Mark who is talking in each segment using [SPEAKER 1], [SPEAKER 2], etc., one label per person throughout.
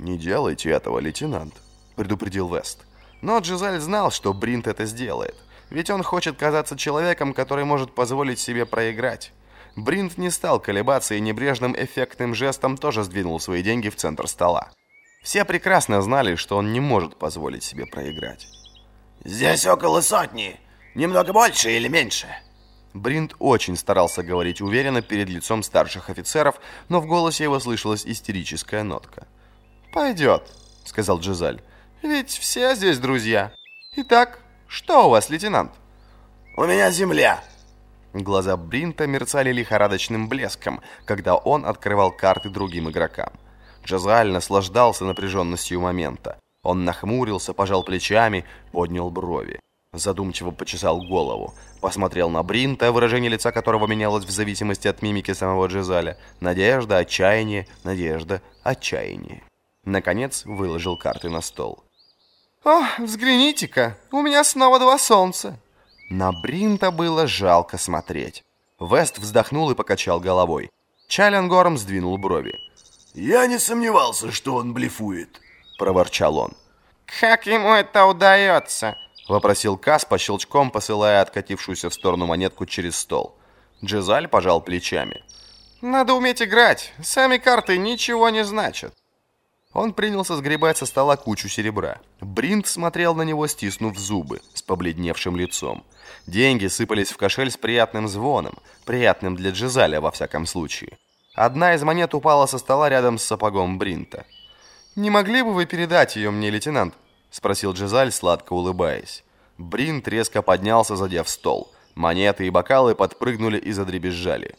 [SPEAKER 1] «Не делайте этого, лейтенант», — предупредил Вест. Но Джизаль знал, что Бринт это сделает, ведь он хочет казаться человеком, который может позволить себе проиграть. Бринт не стал колебаться и небрежным эффектным жестом тоже сдвинул свои деньги в центр стола. Все прекрасно знали, что он не может позволить себе проиграть.
[SPEAKER 2] «Здесь около сотни. Немного больше или меньше?»
[SPEAKER 1] Бринт очень старался говорить уверенно перед лицом старших офицеров, но в голосе его слышалась истерическая нотка. «Пойдет», — сказал Джизаль. «Ведь все здесь друзья. Итак, что у вас, лейтенант?»
[SPEAKER 2] «У меня земля».
[SPEAKER 1] Глаза Бринта мерцали лихорадочным блеском, когда он открывал карты другим игрокам. Джазаль наслаждался напряженностью момента. Он нахмурился, пожал плечами, поднял брови. Задумчиво почесал голову, посмотрел на Бринта, выражение лица которого менялось в зависимости от мимики самого Джизаля. Надежда, отчаяние, надежда, отчаяние. Наконец выложил карты на стол. «О, взгляните-ка, у меня снова два солнца!» На Бринта было жалко смотреть. Вест вздохнул и покачал головой. Чалленгорм сдвинул брови.
[SPEAKER 2] «Я не сомневался, что он блефует», — проворчал он.
[SPEAKER 3] «Как ему это удается?»
[SPEAKER 1] — вопросил Кас по щелчком, посылая откатившуюся в сторону монетку через стол. Джизаль пожал плечами. «Надо уметь играть. Сами карты ничего не значат». Он принялся сгребать со стола кучу серебра. Бринт смотрел на него, стиснув зубы, с побледневшим лицом. Деньги сыпались в кошель с приятным звоном, приятным для Джизаля во всяком случае. Одна из монет упала со стола рядом с сапогом Бринта. «Не могли бы вы передать ее мне, лейтенант?» — спросил Джизаль, сладко улыбаясь. Бринт резко поднялся, задев стол. Монеты и бокалы подпрыгнули и задребезжали.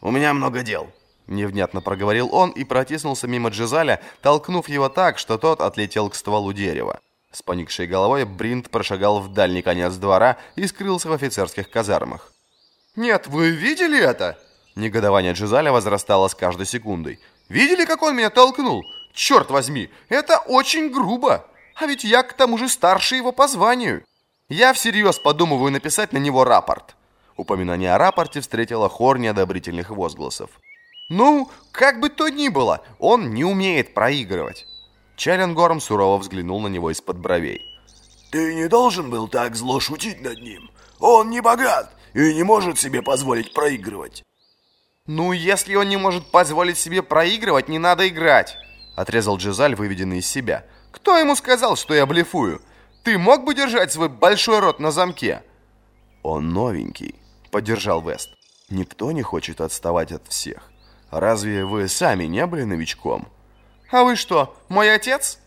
[SPEAKER 2] «У меня много дел», —
[SPEAKER 1] невнятно проговорил он и протиснулся мимо Джизаля, толкнув его так, что тот отлетел к стволу дерева. С поникшей головой Бринт прошагал в дальний конец двора и скрылся в офицерских казармах. «Нет, вы видели это?» Негодование Джизаля возрастало с каждой секундой. «Видели, как он меня толкнул? Черт возьми, это очень грубо! А ведь я к тому же старше его по званию. Я всерьез подумываю написать на него рапорт». Упоминание о рапорте встретило хор неодобрительных возгласов. «Ну, как бы то ни было, он не умеет проигрывать». Челленгорм сурово взглянул на него из-под бровей.
[SPEAKER 2] «Ты не должен был так зло шутить над ним. Он не богат и не может себе позволить проигрывать».
[SPEAKER 1] «Ну, если он не может позволить себе проигрывать, не надо играть!» Отрезал Джизаль, выведенный из себя. «Кто ему сказал, что я блефую? Ты мог бы держать свой большой рот на замке?» «Он новенький», — поддержал Вест. «Никто не хочет отставать от всех. Разве вы сами не были новичком?» «А вы что, мой отец?»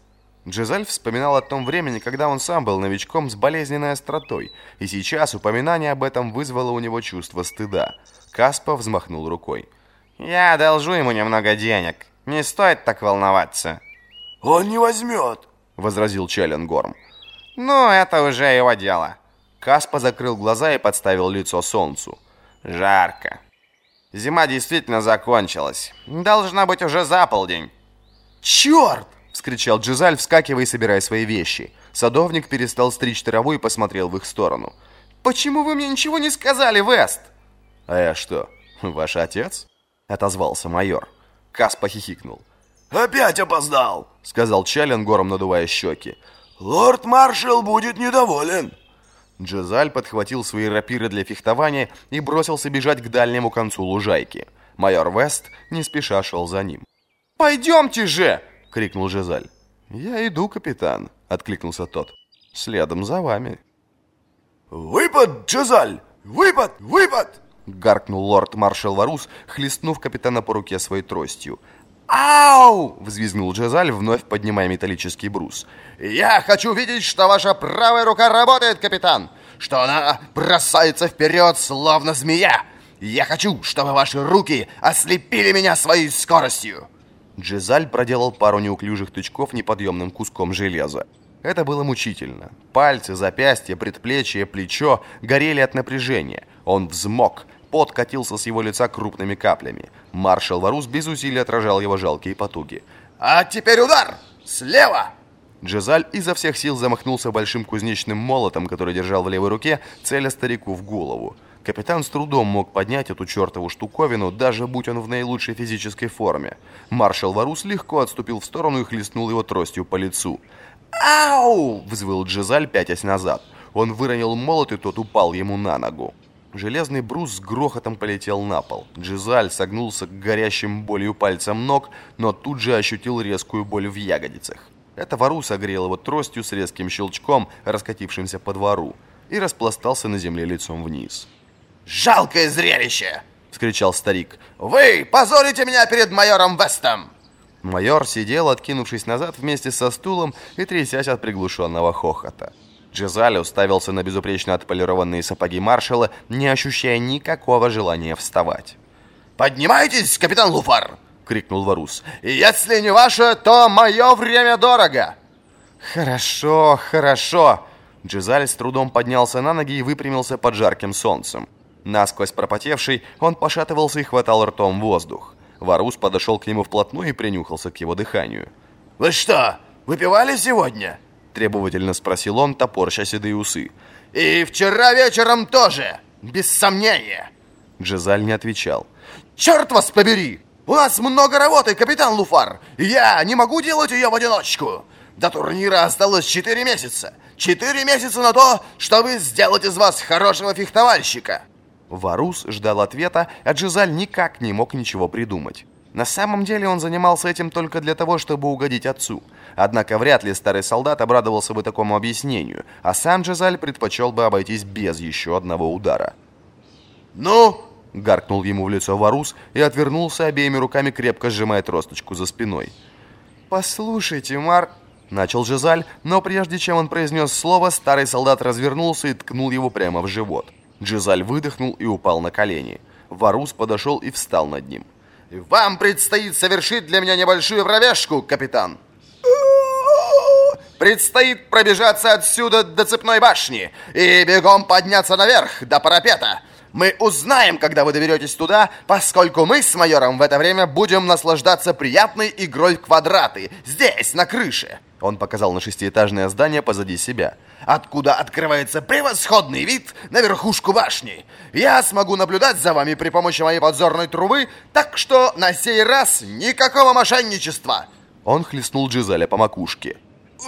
[SPEAKER 1] Джизаль вспоминал о том времени, когда он сам был новичком с болезненной остротой, и сейчас упоминание об этом вызвало у него чувство стыда. Каспа взмахнул рукой.
[SPEAKER 3] «Я одолжу ему немного денег. Не стоит так волноваться».
[SPEAKER 2] «Он не возьмет», —
[SPEAKER 1] возразил Челленгорм.
[SPEAKER 3] «Ну, это уже его дело».
[SPEAKER 1] Каспа закрыл глаза и подставил лицо солнцу.
[SPEAKER 3] «Жарко. Зима действительно закончилась. Должна быть уже за полдень».
[SPEAKER 2] «Черт!»
[SPEAKER 1] — вскричал Джизаль, вскакивая и собирая свои вещи. Садовник перестал стричь траву и посмотрел в их сторону. «Почему вы мне ничего не сказали, Вест?» «А я что, ваш отец?» — отозвался майор. Кас похихикнул.
[SPEAKER 2] «Опять опоздал!»
[SPEAKER 1] — сказал Чален, гором надувая щеки.
[SPEAKER 2] «Лорд-маршал будет недоволен!»
[SPEAKER 1] Джезаль подхватил свои рапиры для фехтования и бросился бежать к дальнему концу лужайки. Майор Вест не спеша шел за ним. «Пойдемте же!» — крикнул Джезаль. «Я иду, капитан», — откликнулся тот. «Следом за вами».
[SPEAKER 2] «Выпад, Джезаль! Выпад! Выпад!»
[SPEAKER 1] — гаркнул лорд-маршал Варус, хлестнув капитана по руке своей тростью.
[SPEAKER 2] «Ау!»
[SPEAKER 1] — взвизгнул Джезаль, вновь поднимая металлический брус.
[SPEAKER 2] «Я хочу видеть, что ваша правая рука работает, капитан! Что она бросается вперед, словно змея! Я хочу, чтобы ваши руки ослепили меня своей скоростью!»
[SPEAKER 1] Джезаль проделал пару неуклюжих тычков неподъемным куском железа. Это было мучительно. Пальцы, запястья, предплечье, плечо горели от напряжения. Он взмок, пот катился с его лица крупными каплями. Маршал Варус без усилий отражал его жалкие потуги.
[SPEAKER 2] «А теперь удар! Слева!»
[SPEAKER 1] Джезаль изо всех сил замахнулся большим кузнечным молотом, который держал в левой руке, целя старику в голову. Капитан с трудом мог поднять эту чертову штуковину, даже будь он в наилучшей физической форме. Маршал Варус легко отступил в сторону и хлестнул его тростью по лицу. «Ау!» — взвыл Джизаль, пятясь назад. Он выронил молот, и тот упал ему на ногу. Железный брус с грохотом полетел на пол. Джизаль согнулся к горящим болью пальцам ног, но тут же ощутил резкую боль в ягодицах. Это Варус огрел его тростью с резким щелчком, раскатившимся по двору, и распластался на земле лицом вниз.
[SPEAKER 2] «Жалкое зрелище!» — вскричал старик. «Вы позорите меня перед майором Вестом!»
[SPEAKER 1] Майор сидел, откинувшись назад вместе со стулом и трясясь от приглушенного хохота. Джезаль уставился на безупречно отполированные сапоги маршала, не ощущая никакого желания вставать.
[SPEAKER 2] «Поднимайтесь, капитан Луфар!» — крикнул Варус. «Если не ваше, то мое время дорого!»
[SPEAKER 1] «Хорошо, хорошо!» Джезаль с трудом поднялся на ноги и выпрямился под жарким солнцем. Насквозь пропотевший, он пошатывался и хватал ртом воздух. Варус подошел к нему вплотную и принюхался к его дыханию.
[SPEAKER 2] «Вы что, выпивали сегодня?»
[SPEAKER 1] Требовательно спросил он, топорща седые усы.
[SPEAKER 2] «И вчера вечером тоже, без сомнения!»
[SPEAKER 1] Джезаль не отвечал.
[SPEAKER 2] «Черт вас побери! У нас много работы, капитан Луфар! Я не могу делать ее в одиночку! До турнира осталось четыре месяца! Четыре месяца на то, чтобы сделать из вас хорошего фехтовальщика!»
[SPEAKER 1] Варус ждал ответа, а Джизаль никак не мог ничего придумать. На самом деле он занимался этим только для того, чтобы угодить отцу. Однако вряд ли старый солдат обрадовался бы такому объяснению, а сам Джизаль предпочел бы обойтись без еще одного удара.
[SPEAKER 2] «Ну?»
[SPEAKER 1] — гаркнул ему в лицо Варус и отвернулся обеими руками, крепко сжимая тросточку за спиной. «Послушайте, Мар...» — начал Жизаль, но прежде чем он произнес слово, старый солдат развернулся и ткнул его прямо в живот. Джизаль выдохнул и упал на колени. Варус подошел и встал над ним.
[SPEAKER 2] «Вам предстоит совершить для меня небольшую пробежку, капитан!» «Предстоит пробежаться отсюда до цепной башни и бегом подняться наверх, до парапета!» Мы узнаем, когда вы доберетесь туда, поскольку мы с майором в это время будем наслаждаться приятной игрой в квадраты, здесь, на крыше. Он показал на шестиэтажное здание позади себя, откуда открывается превосходный вид на верхушку башни. Я смогу наблюдать за вами при помощи моей подзорной трубы, так что на сей раз никакого мошенничества.
[SPEAKER 1] Он хлестнул Джизаля по макушке.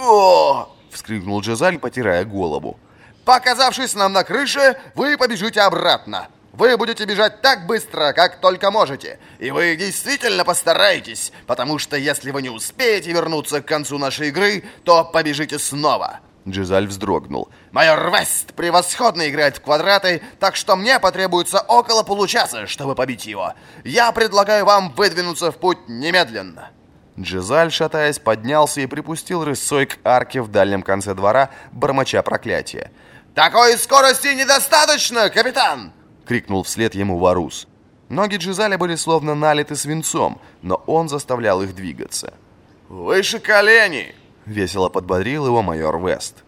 [SPEAKER 1] «О!» — вскрикнул Джизаль, потирая голову.
[SPEAKER 2] Показавшись нам на крыше, вы побежите обратно. Вы будете бежать так быстро, как только можете. И вы действительно постараетесь, потому что если вы не успеете вернуться к концу нашей игры, то побежите снова.
[SPEAKER 1] Джизаль вздрогнул.
[SPEAKER 2] «Майор Вест превосходно играет в квадраты, так что мне потребуется около получаса, чтобы побить его. Я предлагаю вам выдвинуться в путь немедленно».
[SPEAKER 1] Джизаль, шатаясь, поднялся и припустил рысой к арке в дальнем конце двора, бормоча проклятия.
[SPEAKER 2] «Такой скорости недостаточно, капитан!»
[SPEAKER 1] — крикнул вслед ему Варус. Ноги Джизаля были словно налиты свинцом, но он заставлял их двигаться.
[SPEAKER 2] «Выше колени!»
[SPEAKER 1] — весело подбодрил его майор Вест.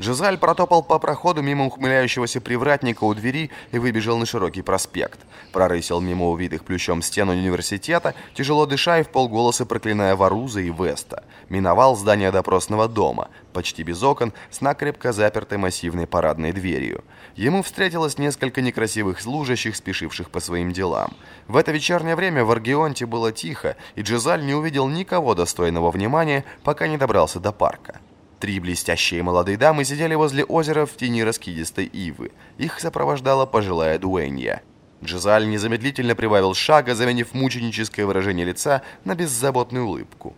[SPEAKER 1] Джизаль протопал по проходу мимо ухмыляющегося привратника у двери и выбежал на широкий проспект. Прорысил мимо увитых плющом стен университета, тяжело дыша и в полголоса проклиная Варуза и Веста. Миновал здание допросного дома, почти без окон, с накрепко запертой массивной парадной дверью. Ему встретилось несколько некрасивых служащих, спешивших по своим делам. В это вечернее время в Аргионте было тихо, и Джизаль не увидел никого достойного внимания, пока не добрался до парка. Три блестящие молодые дамы сидели возле озера в тени раскидистой ивы. Их сопровождала пожилая дуэнья. Джизаль незамедлительно прибавил шага, заменив мученическое выражение лица на беззаботную улыбку.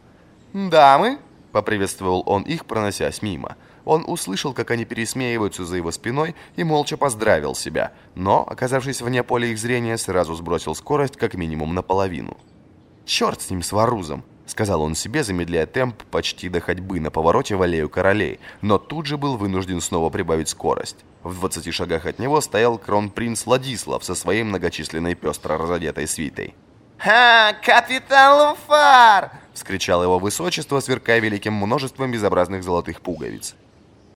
[SPEAKER 1] «Дамы!» — поприветствовал он их, проносясь мимо. Он услышал, как они пересмеиваются за его спиной и молча поздравил себя, но, оказавшись вне поля их зрения, сразу сбросил скорость как минимум наполовину. «Черт с ним, с Варузом!» — сказал он себе, замедляя темп почти до ходьбы на повороте в аллею королей, но тут же был вынужден снова прибавить скорость. В 20 шагах от него стоял кронпринц Владислав со своей многочисленной пестро разодетой свитой.
[SPEAKER 3] «Ха, капитан Луфар!»
[SPEAKER 1] — вскричал его высочество, сверкая великим множеством безобразных золотых пуговиц.